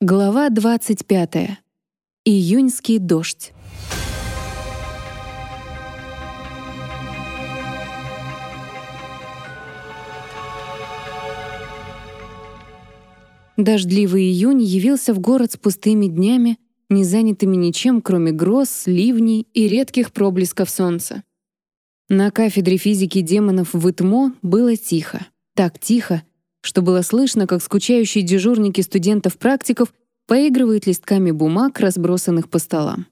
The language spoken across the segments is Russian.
Глава 25. Июньский дождь. Дождливый июнь явился в город с пустыми днями, не занятыми ничем, кроме гроз, ливней и редких проблесков солнца. На кафедре физики демонов в ИТМО было тихо. Так тихо, что было слышно, как скучающие дежурники студентов-практиков поигрывают листками бумаг, разбросанных по столам.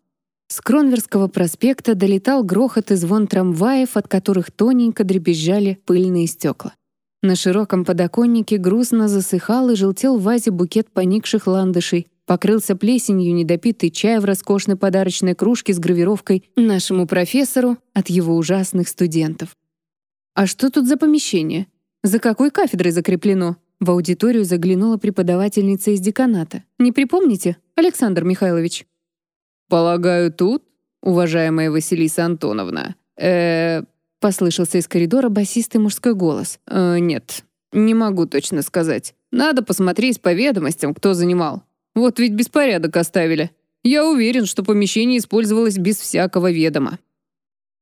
С Кронверского проспекта долетал грохот и звон трамваев, от которых тоненько дребезжали пыльные стекла. На широком подоконнике грустно засыхал и желтел в вазе букет поникших ландышей, покрылся плесенью недопитый чай в роскошной подарочной кружке с гравировкой «Нашему профессору» от его ужасных студентов. «А что тут за помещение?» За какой кафедрой закреплено? В аудиторию заглянула преподавательница из деканата. Не припомните, Александр Михайлович? Полагаю, тут, уважаемая Василиса Антоновна. Э, послышался из коридора басистый мужской голос. Э, нет, не могу точно сказать. Надо посмотреть по ведомостям, кто занимал. Вот ведь беспорядок оставили. Я уверен, что помещение использовалось без всякого ведома.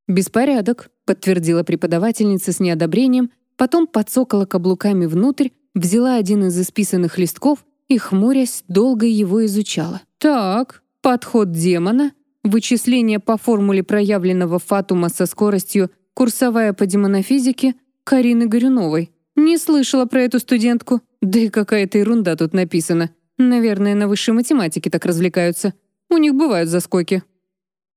«Беспорядок», — подтвердила преподавательница с неодобрением потом подсокала каблуками внутрь, взяла один из исписанных листков и, хмурясь, долго его изучала. «Так, подход демона, вычисление по формуле проявленного фатума со скоростью курсовая по демонофизике Карины Горюновой. Не слышала про эту студентку. Да и какая-то ерунда тут написана. Наверное, на высшей математике так развлекаются. У них бывают заскоки».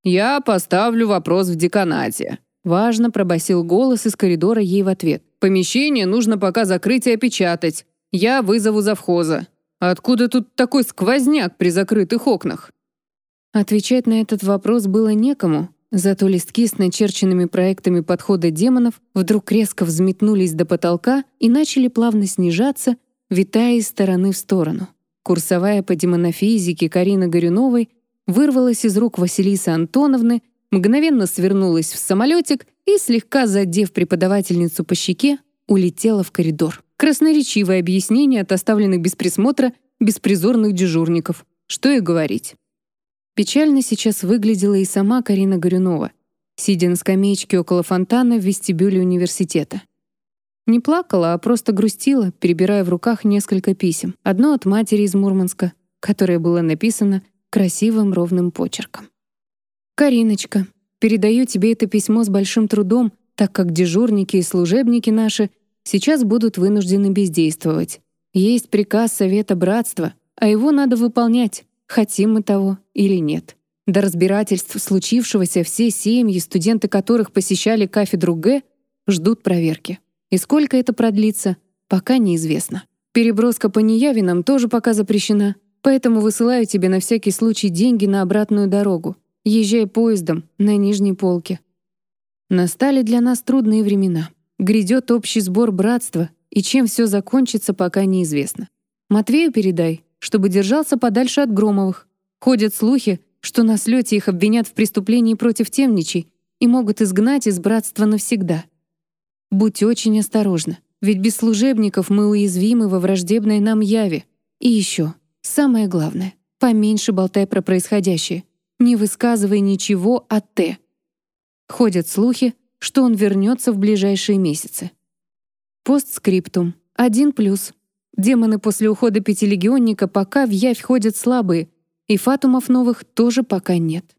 «Я поставлю вопрос в деканате», — важно пробасил голос из коридора ей в ответ. Помещение нужно пока закрыть и опечатать. Я вызову завхоза. Откуда тут такой сквозняк при закрытых окнах?» Отвечать на этот вопрос было некому, зато листки с начерченными проектами подхода демонов вдруг резко взметнулись до потолка и начали плавно снижаться, витая из стороны в сторону. Курсовая по демонофизике Карина Горюновой вырвалась из рук Василисы Антоновны, мгновенно свернулась в самолетик и, слегка задев преподавательницу по щеке, улетела в коридор. Красноречивое объяснение от оставленных без присмотра беспризорных дежурников. Что и говорить. Печально сейчас выглядела и сама Карина Горюнова, сидя на скамеечке около фонтана в вестибюле университета. Не плакала, а просто грустила, перебирая в руках несколько писем. Одно от матери из Мурманска, которое было написано красивым ровным почерком. «Кариночка, Передаю тебе это письмо с большим трудом, так как дежурники и служебники наши сейчас будут вынуждены бездействовать. Есть приказ Совета Братства, а его надо выполнять, хотим мы того или нет. До разбирательств случившегося все семьи, студенты которых посещали кафедру Г, ждут проверки. И сколько это продлится, пока неизвестно. Переброска по неявинам тоже пока запрещена, поэтому высылаю тебе на всякий случай деньги на обратную дорогу. Езжай поездом на нижней полке. Настали для нас трудные времена. Грядет общий сбор братства, и чем все закончится, пока неизвестно. Матвею передай, чтобы держался подальше от Громовых. Ходят слухи, что на слете их обвинят в преступлении против темничей и могут изгнать из братства навсегда. Будь очень осторожна, ведь без служебников мы уязвимы во враждебной нам яве. И еще, самое главное, поменьше болтай про происходящее не высказывая ничего о Т. Ходят слухи, что он вернется в ближайшие месяцы. Постскриптум. Один плюс. Демоны после ухода пятилегионника пока в явь ходят слабые, и фатумов новых тоже пока нет.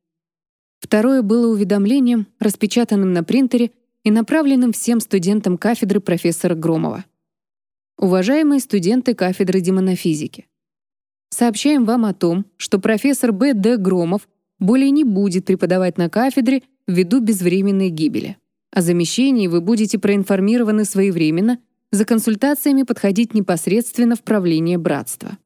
Второе было уведомлением, распечатанным на принтере и направленным всем студентам кафедры профессора Громова. Уважаемые студенты кафедры демонофизики, сообщаем вам о том, что профессор Б. Д. Громов более не будет преподавать на кафедре ввиду безвременной гибели. О замещении вы будете проинформированы своевременно, за консультациями подходить непосредственно в правление братства.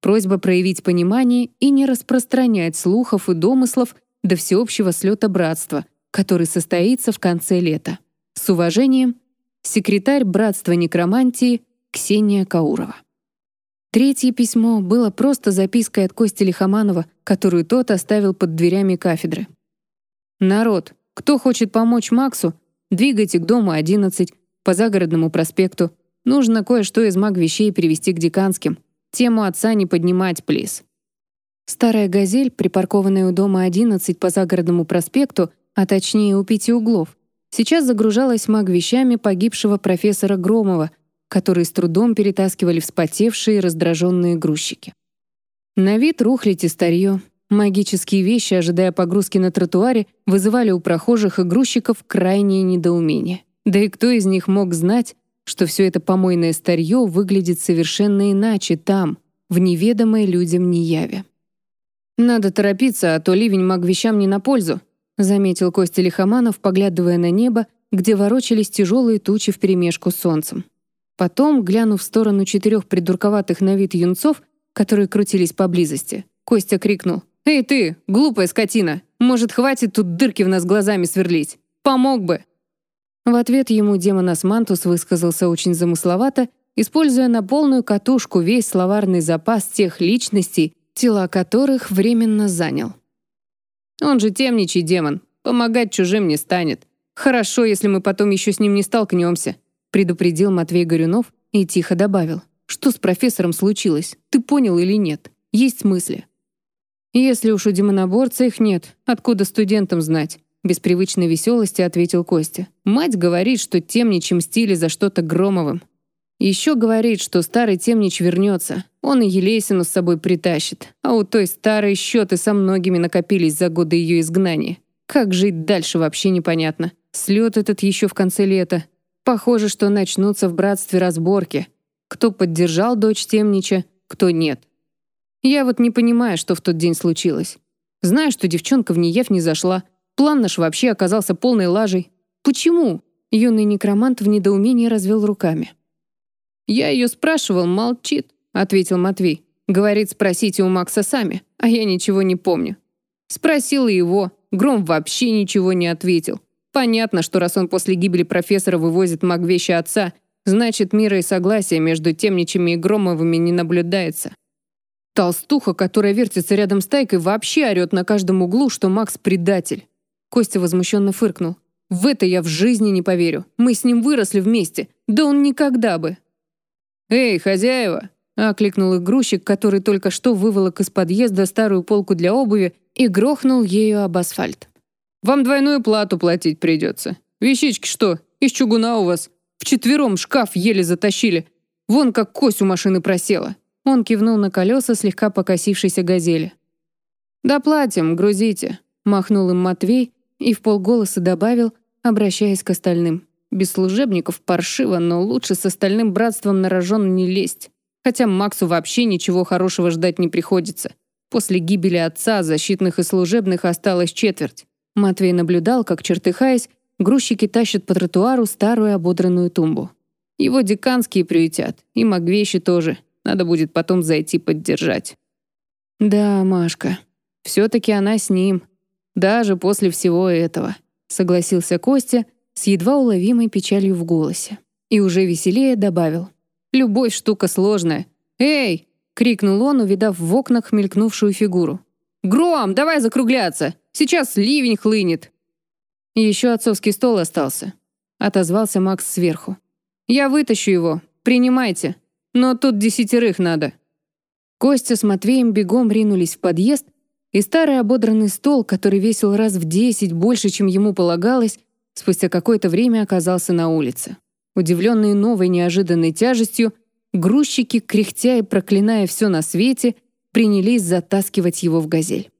Просьба проявить понимание и не распространять слухов и домыслов до всеобщего слета братства, который состоится в конце лета. С уважением, секретарь Братства некромантии Ксения Каурова. Третье письмо было просто запиской от Кости Лихоманова, которую тот оставил под дверями кафедры. «Народ, кто хочет помочь Максу, двигайте к дому 11 по загородному проспекту. Нужно кое-что из маг-вещей перевести к деканским. Тему отца не поднимать, плиз. Старая «Газель», припаркованная у дома 11 по загородному проспекту, а точнее у пяти углов, сейчас загружалась маг-вещами погибшего профессора Громова, которые с трудом перетаскивали вспотевшие раздраженные грузчики. На вид рухлядь и старье. Магические вещи, ожидая погрузки на тротуаре, вызывали у прохожих и грузчиков крайнее недоумение. Да и кто из них мог знать, что все это помойное старье выглядит совершенно иначе там, в неведомой людям неяве. «Надо торопиться, а то ливень маг вещам не на пользу», заметил Костя Лихоманов, поглядывая на небо, где ворочались тяжелые тучи вперемешку с солнцем. Потом, глянув в сторону четырех придурковатых на вид юнцов, которые крутились поблизости. Костя крикнул. «Эй ты, глупая скотина! Может, хватит тут дырки в нас глазами сверлить? Помог бы!» В ответ ему демон Асмантус высказался очень замысловато, используя на полную катушку весь словарный запас тех личностей, тела которых временно занял. «Он же тёмный демон, помогать чужим не станет. Хорошо, если мы потом еще с ним не столкнемся», предупредил Матвей Горюнов и тихо добавил. Что с профессором случилось? Ты понял или нет? Есть мысли. Если уж у демоноборца их нет, откуда студентам знать? Без привычной веселости ответил Костя. Мать говорит, что темничи мстили за что-то Громовым. Еще говорит, что старый темнич вернется. Он и Елесину с собой притащит. А у той старой счеты со многими накопились за годы ее изгнания. Как жить дальше вообще непонятно. Слет этот еще в конце лета. Похоже, что начнутся в братстве разборки. Кто поддержал дочь Темнича, кто нет. Я вот не понимаю, что в тот день случилось. Знаю, что девчонка в Неев не зашла. План наш вообще оказался полной лажей. Почему? Юный некромант в недоумении развел руками. «Я ее спрашивал, молчит», — ответил Матвей. «Говорит, спросите у Макса сами, а я ничего не помню». Спросил его, Гром вообще ничего не ответил. Понятно, что раз он после гибели профессора вывозит маг-вещи отца — Значит, мира и согласия между темничами и Громовыми не наблюдается. Толстуха, которая вертится рядом с Тайкой, вообще орёт на каждом углу, что Макс предатель. Костя возмущенно фыркнул. В это я в жизни не поверю. Мы с ним выросли вместе. Да он никогда бы. «Эй, хозяева!» — окликнул их грузчик, который только что выволок из подъезда старую полку для обуви и грохнул ею об асфальт. «Вам двойную плату платить придется. Вещички что, из чугуна у вас? Вчетвером шкаф еле затащили. Вон как кость у машины просела». Он кивнул на колеса слегка покосившейся газели. «Доплатим, грузите», — махнул им Матвей и в полголоса добавил, обращаясь к остальным. «Без служебников паршиво, но лучше с остальным братством на рожон не лезть. Хотя Максу вообще ничего хорошего ждать не приходится. После гибели отца защитных и служебных осталось четверть. Матвей наблюдал, как, чертыхаясь, грузчики тащат по тротуару старую ободранную тумбу. Его деканские приютят, и магвещи тоже. Надо будет потом зайти поддержать. Да, Машка, все-таки она с ним. Даже после всего этого, согласился Костя с едва уловимой печалью в голосе. И уже веселее добавил. Любовь штука сложная. «Эй!» — крикнул он, увидав в окнах мелькнувшую фигуру. «Гром, давай закругляться! Сейчас ливень хлынет!» «Еще отцовский стол остался», — отозвался Макс сверху. «Я вытащу его. Принимайте. Но тут десятерых надо». Костя с Матвеем бегом ринулись в подъезд, и старый ободранный стол, который весил раз в десять больше, чем ему полагалось, спустя какое-то время оказался на улице. Удивленные новой неожиданной тяжестью, грузчики, кряхтя и проклиная все на свете, принялись затаскивать его в газель.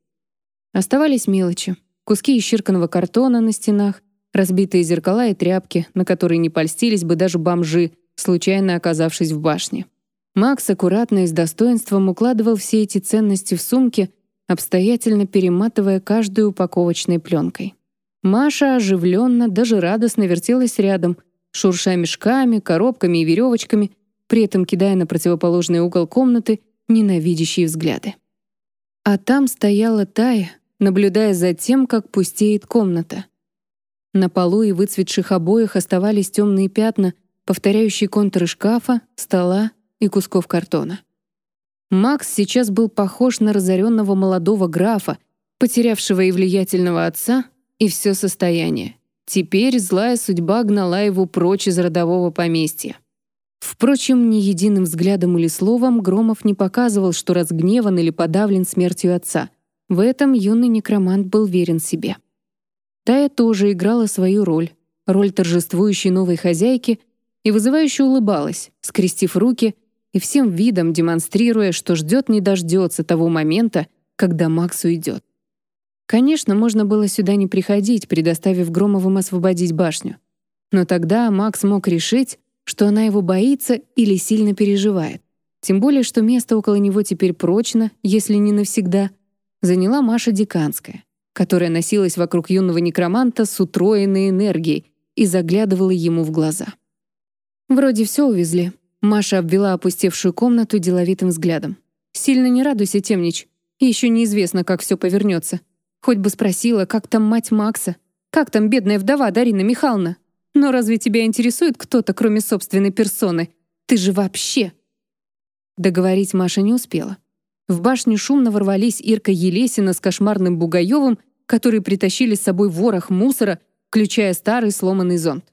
Оставались мелочи куски исчерканного картона на стенах, разбитые зеркала и тряпки, на которые не польстились бы даже бомжи, случайно оказавшись в башне. Макс аккуратно и с достоинством укладывал все эти ценности в сумки, обстоятельно перематывая каждую упаковочной пленкой. Маша оживленно, даже радостно вертелась рядом, шурша мешками, коробками и веревочками, при этом кидая на противоположный угол комнаты ненавидящие взгляды. А там стояла Тая, наблюдая за тем, как пустеет комната. На полу и выцветших обоях оставались темные пятна, повторяющие контуры шкафа, стола и кусков картона. Макс сейчас был похож на разоренного молодого графа, потерявшего и влиятельного отца, и все состояние. Теперь злая судьба гнала его прочь из родового поместья. Впрочем, ни единым взглядом или словом Громов не показывал, что разгневан или подавлен смертью отца. В этом юный некромант был верен себе. Тая тоже играла свою роль, роль торжествующей новой хозяйки, и вызывающе улыбалась, скрестив руки и всем видом демонстрируя, что ждет не дождется того момента, когда Макс уйдет. Конечно, можно было сюда не приходить, предоставив Громовым освободить башню. Но тогда Макс мог решить, что она его боится или сильно переживает. Тем более, что место около него теперь прочно, если не навсегда, заняла Маша Диканская, которая носилась вокруг юного некроманта с утроенной энергией и заглядывала ему в глаза. Вроде все увезли. Маша обвела опустевшую комнату деловитым взглядом. «Сильно не радуйся, Темнич. Еще неизвестно, как все повернется. Хоть бы спросила, как там мать Макса? Как там бедная вдова Дарина Михайловна? Но разве тебя интересует кто-то, кроме собственной персоны? Ты же вообще...» Договорить Маша не успела. В башню шумно ворвались Ирка Елесина с кошмарным Бугаевым, которые притащили с собой ворох мусора, включая старый сломанный зонт.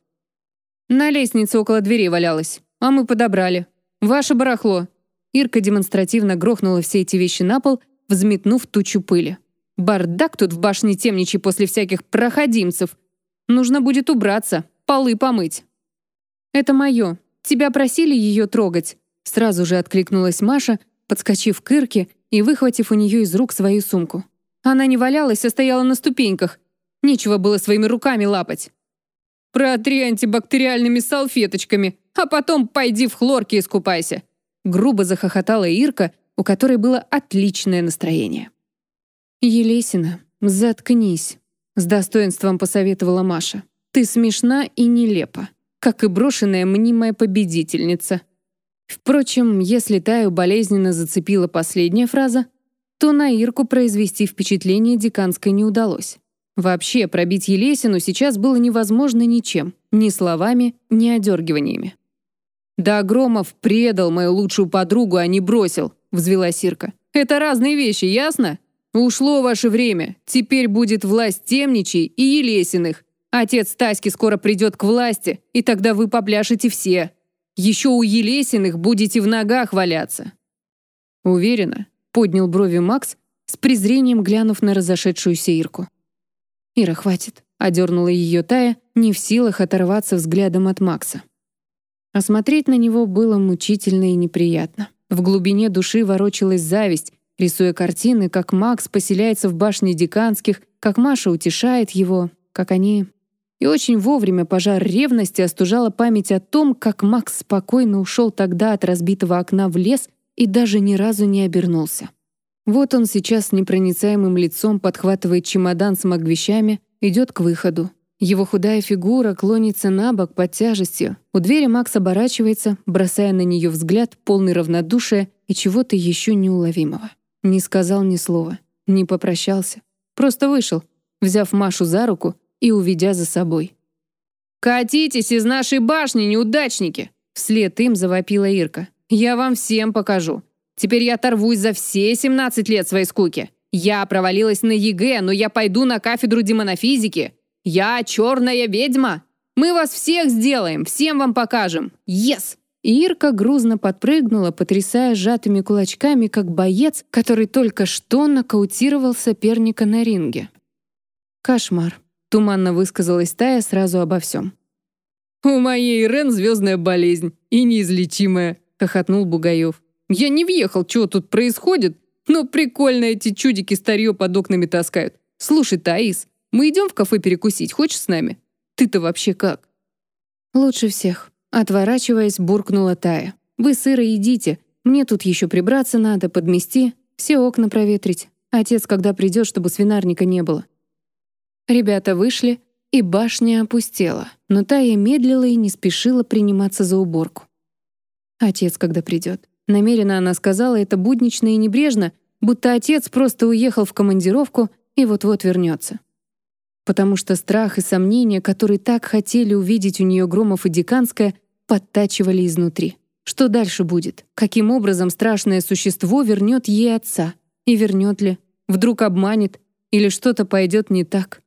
«На лестнице около дверей валялась, а мы подобрали. Ваше барахло». Ирка демонстративно грохнула все эти вещи на пол, взметнув тучу пыли. Бардак тут в башне темничий после всяких проходимцев. Нужно будет убраться, полы помыть. Это мое. Тебя просили ее трогать. Сразу же откликнулась Маша, подскочив к Ирке и выхватив у нее из рук свою сумку. Она не валялась, а стояла на ступеньках. Нечего было своими руками лапать. «Протри антибактериальными салфеточками, а потом пойди в хлорке искупайся!» Грубо захохотала Ирка, у которой было отличное настроение. «Елесина, заткнись», — с достоинством посоветовала Маша. «Ты смешна и нелепа, как и брошенная мнимая победительница». Впрочем, если Таю болезненно зацепила последняя фраза, то на Ирку произвести впечатление деканской не удалось. Вообще, пробить Елесину сейчас было невозможно ничем, ни словами, ни одергиваниями. «Да Громов предал мою лучшую подругу, а не бросил», — взвелась Ирка. «Это разные вещи, ясно?» «Ушло ваше время. Теперь будет власть Темничей и Елесиных. Отец Таськи скоро придет к власти, и тогда вы попляшете все. Еще у Елесиных будете в ногах валяться». «Уверена», — поднял брови Макс, с презрением глянув на разошедшуюся Ирку. «Ира, хватит», — одернула ее Тая, не в силах оторваться взглядом от Макса. Осмотреть на него было мучительно и неприятно. В глубине души ворочалась зависть, рисуя картины, как Макс поселяется в башне Деканских, как Маша утешает его, как они... И очень вовремя пожар ревности остужала память о том, как Макс спокойно ушел тогда от разбитого окна в лес и даже ни разу не обернулся. Вот он сейчас с непроницаемым лицом подхватывает чемодан с магвещами, идет к выходу. Его худая фигура клонится на бок под тяжестью. У двери Макс оборачивается, бросая на нее взгляд, полный равнодушия и чего-то еще неуловимого. Не сказал ни слова, не попрощался. Просто вышел, взяв Машу за руку и уведя за собой. «Катитесь из нашей башни, неудачники!» Вслед им завопила Ирка. «Я вам всем покажу. Теперь я оторвусь за все 17 лет своей скуки. Я провалилась на ЕГЭ, но я пойду на кафедру демонофизики. Я черная ведьма. Мы вас всех сделаем, всем вам покажем. Yes!» Ирка грузно подпрыгнула, потрясая сжатыми кулачками, как боец, который только что нокаутировал соперника на ринге. «Кошмар», — туманно высказалась Тая сразу обо всем. «У моей Рен звездная болезнь и неизлечимая», — хохотнул Бугаев. «Я не въехал, что тут происходит, но прикольно эти чудики старье под окнами таскают. Слушай, Таис, мы идем в кафе перекусить, хочешь с нами? Ты-то вообще как?» «Лучше всех», Отворачиваясь, буркнула Тая. «Вы сыро идите. Мне тут еще прибраться надо, подмести, все окна проветрить. Отец, когда придет, чтобы свинарника не было». Ребята вышли, и башня опустела, но Тая медлила и не спешила приниматься за уборку. «Отец, когда придет». Намеренно она сказала это буднично и небрежно, будто отец просто уехал в командировку и вот-вот вернется потому что страх и сомнения, которые так хотели увидеть у нее Громов и Диканская, подтачивали изнутри. Что дальше будет? Каким образом страшное существо вернет ей отца? И вернет ли? Вдруг обманет? Или что-то пойдет не так?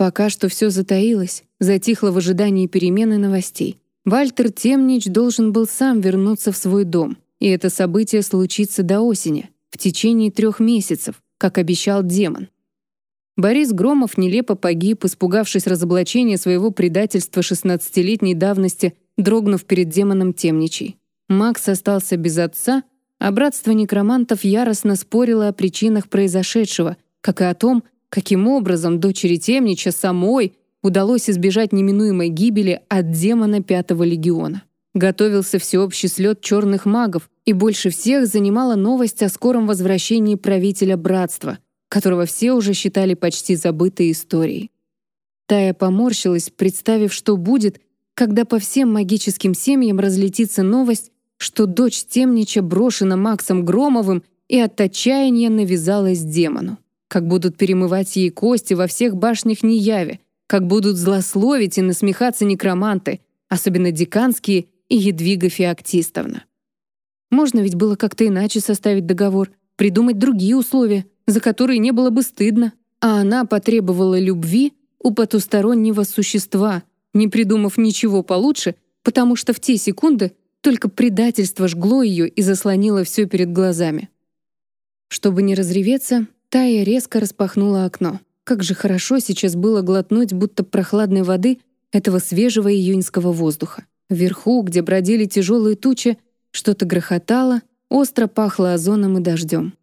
Пока что все затаилось, затихло в ожидании перемены новостей. Вальтер Темнич должен был сам вернуться в свой дом, и это событие случится до осени, в течение трех месяцев, как обещал демон. Борис Громов нелепо погиб, испугавшись разоблачения своего предательства 16-летней давности, дрогнув перед демоном Темничей. Макс остался без отца, а братство некромантов яростно спорило о причинах произошедшего, как и о том, каким образом дочери Темнича самой удалось избежать неминуемой гибели от демона Пятого легиона. Готовился всеобщий слет черных магов, и больше всех занимала новость о скором возвращении правителя братства, которого все уже считали почти забытой историей. Тая поморщилась, представив, что будет, когда по всем магическим семьям разлетится новость, что дочь Темнича брошена Максом Громовым и от отчаяния навязалась демону. Как будут перемывать ей кости во всех башнях Неяви, как будут злословить и насмехаться некроманты, особенно деканские и Едвига Феоктистовна. Можно ведь было как-то иначе составить договор, придумать другие условия, за которые не было бы стыдно. А она потребовала любви у потустороннего существа, не придумав ничего получше, потому что в те секунды только предательство жгло ее и заслонило все перед глазами. Чтобы не разреветься, Тая резко распахнула окно. Как же хорошо сейчас было глотнуть будто прохладной воды этого свежего июньского воздуха. Вверху, где бродили тяжелые тучи, что-то грохотало, остро пахло озоном и дождем.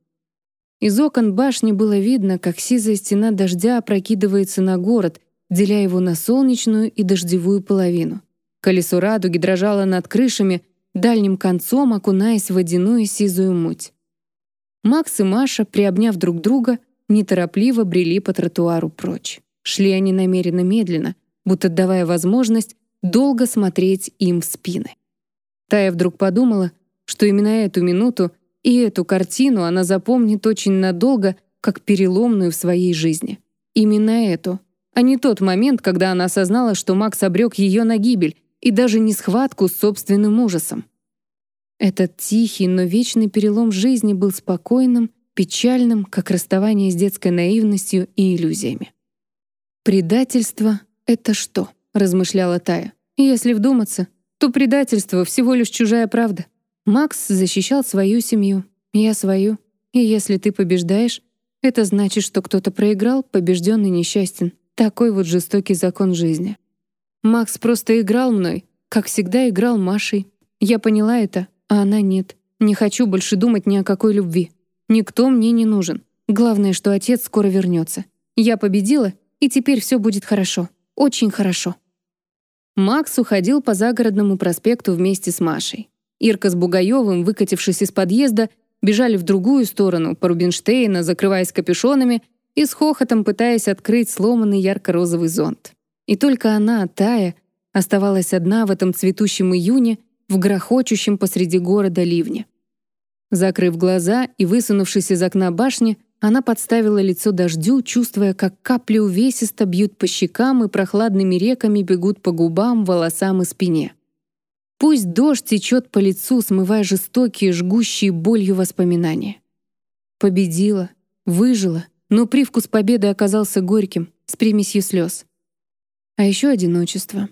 Из окон башни было видно, как сизая стена дождя опрокидывается на город, деля его на солнечную и дождевую половину. Колесо радуги дрожало над крышами, дальним концом окунаясь в водяную сизую муть. Макс и Маша, приобняв друг друга, неторопливо брели по тротуару прочь. Шли они намеренно медленно, будто давая возможность долго смотреть им в спины. Тая вдруг подумала, что именно эту минуту и эту картину она запомнит очень надолго, как переломную в своей жизни. Именно эту, а не тот момент, когда она осознала, что Макс обрек ее на гибель, и даже не схватку с собственным ужасом. Этот тихий, но вечный перелом жизни был спокойным, печальным, как расставание с детской наивностью и иллюзиями. «Предательство — это что?» — размышляла Тая. «Если вдуматься, то предательство — всего лишь чужая правда. Макс защищал свою семью, я свою. И если ты побеждаешь, это значит, что кто-то проиграл, побежденный несчастен. Такой вот жестокий закон жизни. Макс просто играл мной, как всегда играл Машей. Я поняла это, а она нет. Не хочу больше думать ни о какой любви. Никто мне не нужен. Главное, что отец скоро вернется. Я победила, и теперь все будет хорошо. Очень хорошо. Макс уходил по загородному проспекту вместе с Машей. Ирка с Бугаевым, выкатившись из подъезда, бежали в другую сторону, по Рубинштейна, закрываясь капюшонами и с хохотом пытаясь открыть сломанный ярко-розовый зонт. И только она, Тая, оставалась одна в этом цветущем июне в грохочущем посреди города ливне. Закрыв глаза и высунувшись из окна башни, она подставила лицо дождю, чувствуя, как капли увесисто бьют по щекам и прохладными реками бегут по губам, волосам и спине. Пусть дождь течет по лицу, смывая жестокие, жгущие болью воспоминания. Победила, выжила, но привкус победы оказался горьким, с примесью слез. А еще одиночество.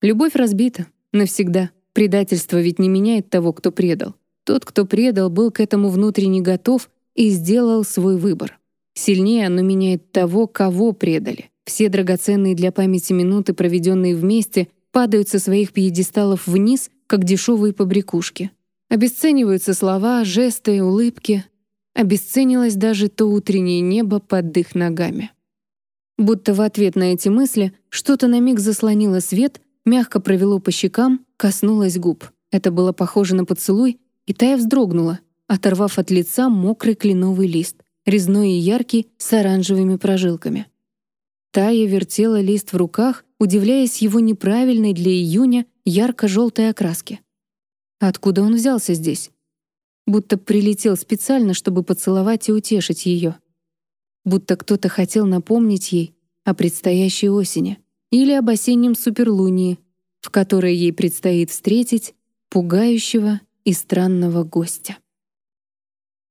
Любовь разбита. Навсегда. Предательство ведь не меняет того, кто предал. Тот, кто предал, был к этому внутренне готов и сделал свой выбор. Сильнее оно меняет того, кого предали. Все драгоценные для памяти минуты, проведенные вместе, падают со своих пьедесталов вниз, как дешевые побрякушки. Обесцениваются слова, жесты, улыбки. Обесценилось даже то утреннее небо под их ногами. Будто в ответ на эти мысли что-то на миг заслонило свет, мягко провело по щекам, коснулось губ. Это было похоже на поцелуй, и Тая вздрогнула, оторвав от лица мокрый кленовый лист, резной и яркий, с оранжевыми прожилками. Тая вертела лист в руках, удивляясь его неправильной для июня ярко-желтой окраске. Откуда он взялся здесь? Будто прилетел специально, чтобы поцеловать и утешить ее. Будто кто-то хотел напомнить ей о предстоящей осени или об осеннем суперлунии, в которой ей предстоит встретить пугающего и странного гостя.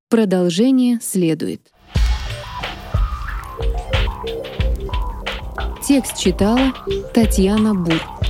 Продолжение следует. Текст читала Татьяна Бур.